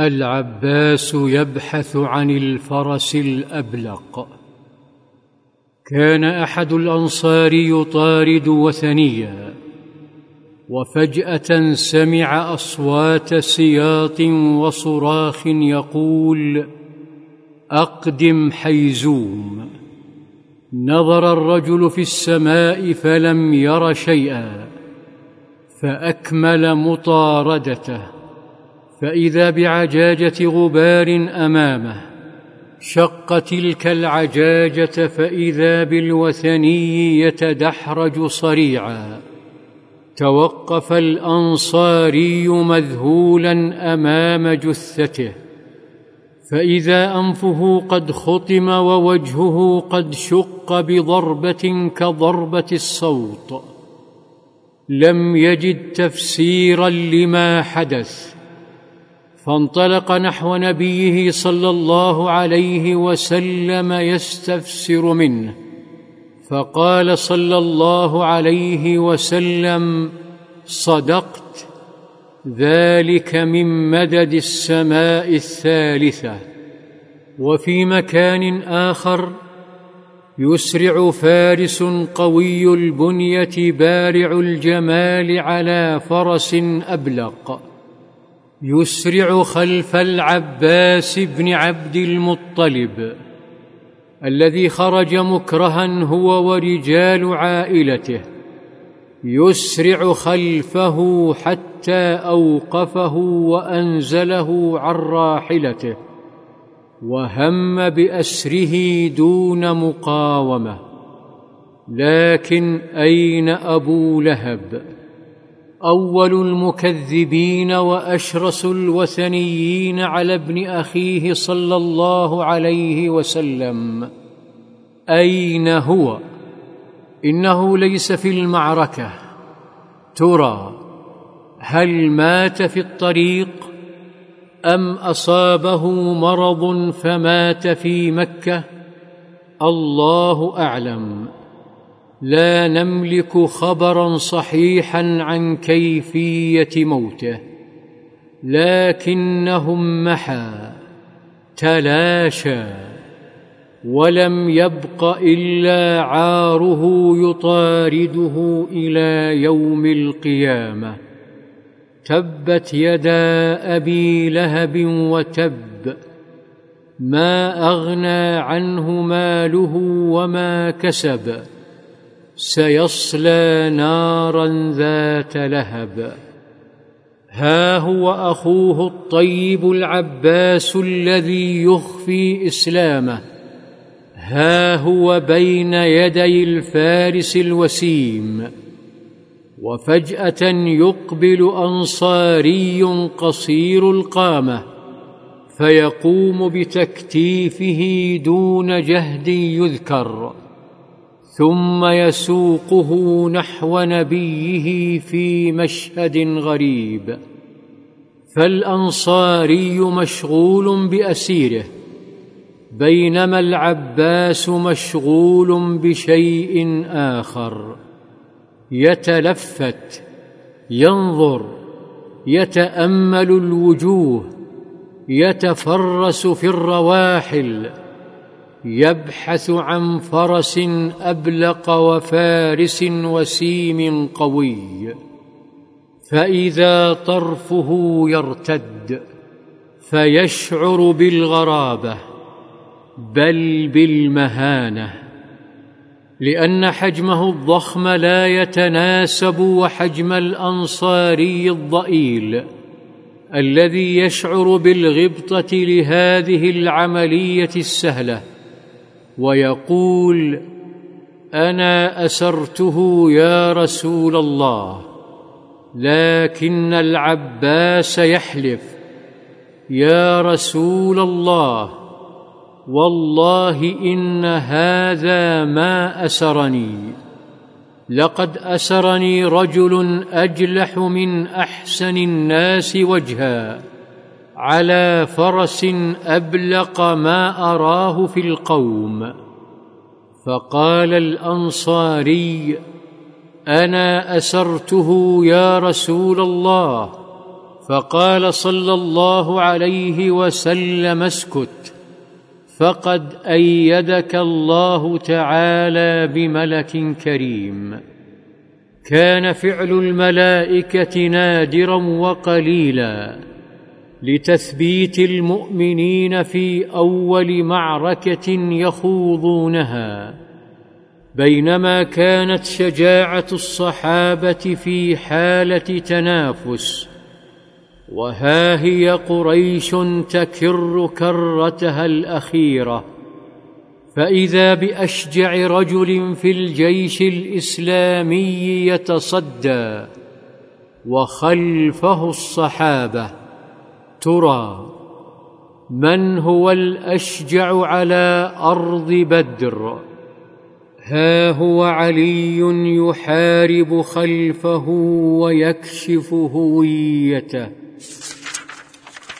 العباس يبحث عن الفرس الأبلق. كان أحد الأنصار يطارد وثنيا وفجأة سمع أصوات سياط وصراخ يقول أقدم حيزوم. نظر الرجل في السماء فلم ير شيئا فأكمل مطاردته. فإذا بعجاجة غبار أمامه شق تلك العجاجة فإذا بالوثني يتدحرج صريعا. توقف الأنصاري مذهولا أمام جثته فإذا أنفه قد خطم ووجهه قد شق بضربة كضربة الصوت. لم يجد تفسيرا لما حدث. فانطلق نحو نبيه صلى الله عليه وسلم يستفسر منه فقال صلى الله عليه وسلم صدقت ذلك من مدد السماء الثالثة وفي مكان آخر يسرع فارس قوي البنية بارع الجمال على فرس أبلق. يسرع خلف العباس بن عبد المطلب الذي خرج مكرها هو ورجال عائلته. يسرع خلفه حتى أوقفه وأنزله عن راحلته وهم بأسره دون مقاومة. لكن أين أبو لهب؟ أول المكذبين وأشرس الوثنيين على ابن أخيه صلى الله عليه وسلم. أين هو؟ إنه ليس في المعركة. ترى هل مات في الطريق؟ أم أصابه مرض فمات في مكة؟ الله أعلم. لا نملك خبرا صحيحا عن كيفية موته لكنهم محى تلاشى ولم يبق إلا عاره يطارده إلى يوم القيامة. تبت يدا أبي لهب وتب ما أغنى عنه ماله وما كسب. سيصلى نارا ذات لهب. ها هو أخوه الطيب العباس الذي يخفي إسلامه. ها هو بين يدي الفارس الوسيم. وفجأة يقبل أنصاري قصير القامة فيقوم بتكتيفه دون جهد يذكر. ثم يسوقه نحو نبيه في مشهد غريب. فالأنصاري مشغول بأسيره بينما العباس مشغول بشيء آخر. يتلفت ينظر يتأمل الوجوه يتفرس في الرواحل. يبحث عن فرس أبلق وفارس وسيم قوي فإذا طرفه يرتد فيشعر بالغرابة بل بالمهانة لأن حجمه الضخم لا يتناسب وحجم الأنصاري الضئيل الذي يشعر بالغبطة لهذه العملية السهلة. ويقول أنا أسرته يا رسول الله لكن العباس يحلف يا رسول الله والله إن هذا ما أسرني لقد أسرني رجل أجلح من أحسن الناس وجها. على فرس أبلق ما أراه في القوم. فقال الأنصاري أنا أسرته يا رسول الله. فقال صلى الله عليه وسلم اسكت. فقد أيدك الله تعالى بملك كريم. كان فعل الملائكة نادرا وقليلا. لتثبيت المؤمنين في أول معركة يخوضونها بينما كانت شجاعة الصحابة في حالة تنافس وها هي قريش تكر كرتها الأخيرة فإذا بأشجع رجل في الجيش الإسلامي يتصدى وخلفه الصحابة. ترى من هو الأشجع على أرض بدر؟ ها هو علي يحارب خلفه ويكشف هويته